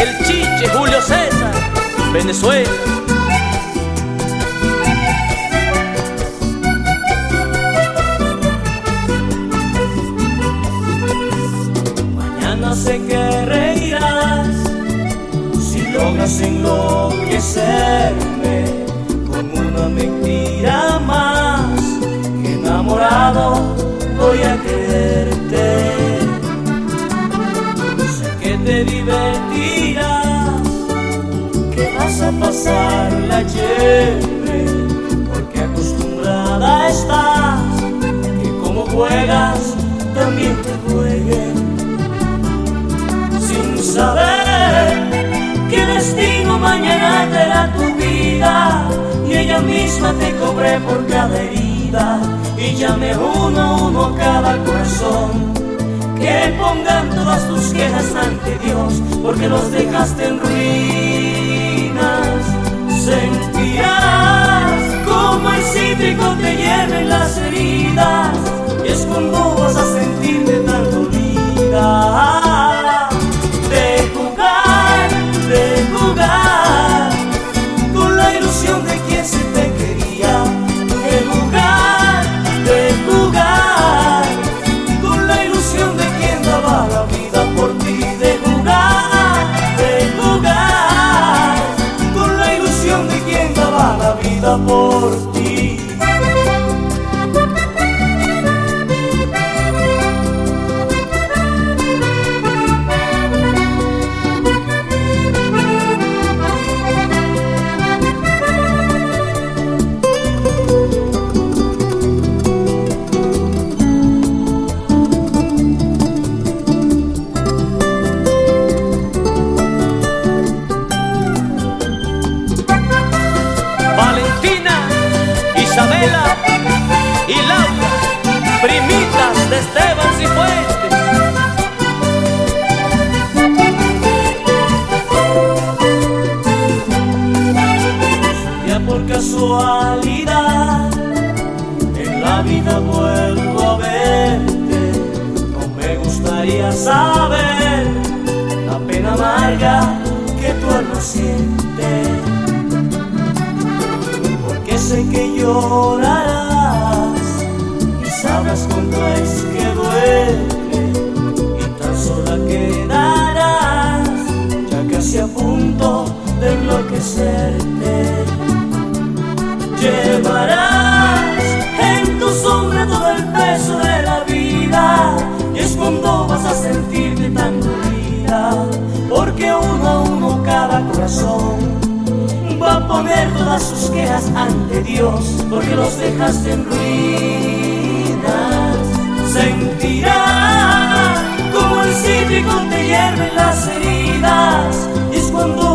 el chiche Julio César, Venezuela. Mañana sé que reirás si logras enloquecerme con una mentira más. Que enamorado voy a quererte. Pasar la chévere, porque acostumbrada estás que como juegas también te jueguen sin saber qué destino mañana será tu vida y ella misma te cobré por cada herida y llame uno a uno cada corazón que pongan todas tus quejas ante Dios porque los dejaste en ruinas sentirás como el cítrico te lleven las heridas y es cuando vas a sentirte en la vida vuelvo a verte. No me gustaría saber la pena amarga que tu alma siente. Porque sé que llorarás y sabrás cuánto es que duele y tan sola quedarás ya casi a punto de enloquecerte. poner todas sus quejas ante Dios, porque los dejaste en ruinas. Sentirá como el cítrico te hierve las heridas, y es cuando